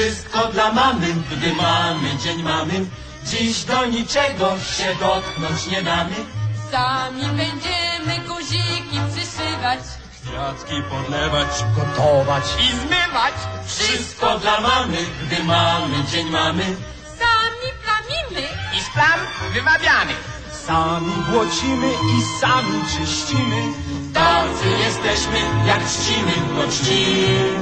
Wszystko dla mamy, gdy mamy dzień mamy. Dziś do niczego się dotknąć nie damy. Sami będziemy guziki przyszywać. Kwiatki podlewać, gotować I zmywać. Wszystko dla mamy, gdy mamy dzień mamy. Sami plamimy. I z plam wymawiamy. Sami błocimy i sami czyścimy. Tacy jesteśmy, jak czcimy, to czcimy.